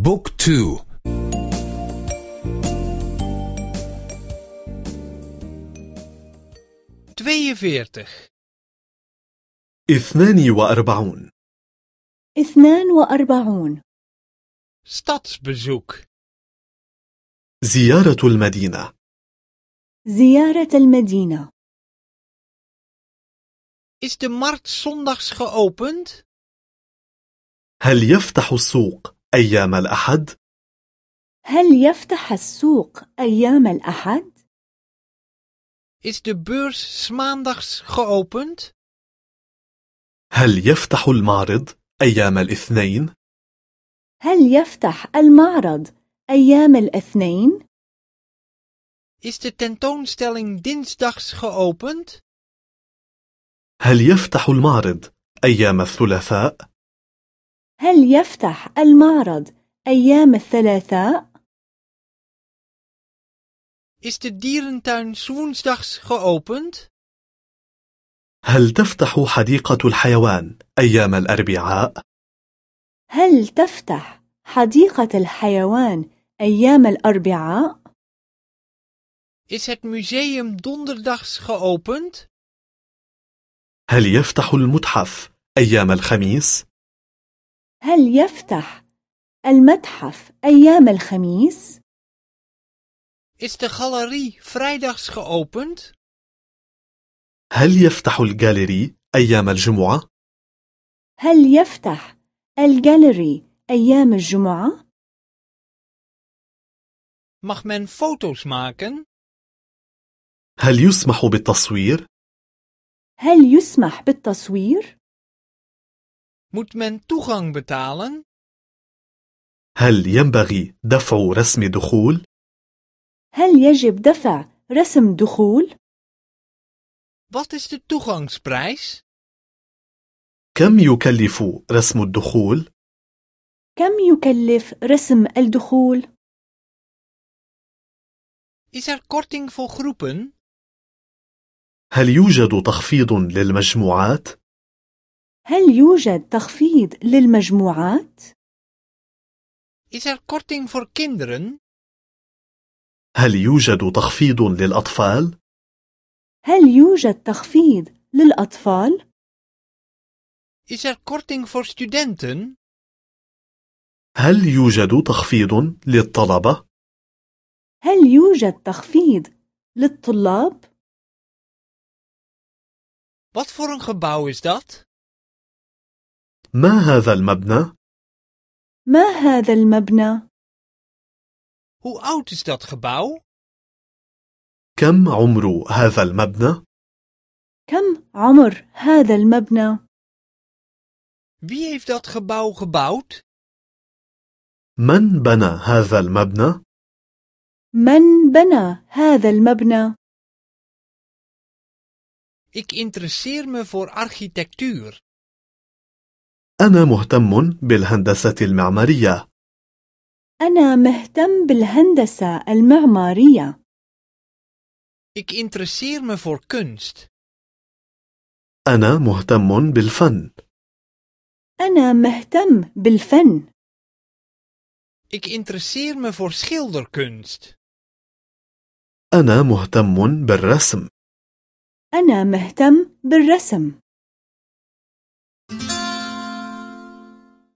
بوك تو. tweeënveertig اثنان وأربعون. اثنان وأربعون. stadsbezoek زيارة المدينة. زيارة المدينة. Is de markt zondags geopend? هل يفتح السوق؟ أيام الأحد؟ هل يفتح السوق أيام الأحد؟ Is de beurs maandags geopend? هل يفتح المعرض أيام الاثنين؟ هل يفتح المعرض أيام الاثنين؟ Is de tentoonstelling dinsdags geopend? هل يفتح المعرض أيام الثلاثاء؟ هل يفتح المعرض أيام الثلاثاء؟ Is de dierentuin woensdags geopend? هل تفتح حديقة الحيوان أيام الأربعاء؟ هل تفتح حديقة الحيوان أيام الأربعاء؟ Is het museum donderdags geopend? هل يفتح المتحف أيام الخميس؟ هل يفتح المتحف أيام الخميس؟ Is de galerie vrijdags geopend? هل يفتح الجاليري أيام الجمعة؟ هل يفتح الجاليري أيام الجمعة؟ Mag men foto's maken? هل يسمح بالتصوير؟ هل يسمح بالتصوير؟ Moet men toegang betalen? هل ينبغي دفع رسم دخول؟ هل يجب دفع رسم دخول؟ Wat is de toegangsprijs? كم يكلف رسم الدخول؟ كم يكلف رسم الدخول؟ Is er korting voor groepen? هل يوجد تخفيض للمجموعات؟ هل يوجد تخفيض للمجموعات؟ Is er korting voor kinderen? هل يوجد تخفيض للأطفال؟ هل يوجد تخفيض للأطفال؟ Is er korting voor studenten? هل يوجد تخفيض للطلبة؟ هل يوجد تخفيض للطلاب؟ Wat voor een gebouw is dat? ما هذا المبنى؟ ما هذا المبنى؟ Hoe oud is dat gebouw? كم عمر هذا المبنى؟ كم عمر هذا المبنى؟ Wie heeft dat gebouw gebouwd? من بنى هذا المبنى؟ من بنى هذا المبنى؟ Ik interesseer me voor architectuur. أنا مهتم بالهندسة المعمارية. أنا مهتم بالهندسة المعمارية. Ik interesseer me voor kunst. أنا مهتم بالفن. أنا مهتم بالفن. Ik interesseer me voor schilderkunst. أنا مهتم بالرسم. أنا مهتم بالرسم.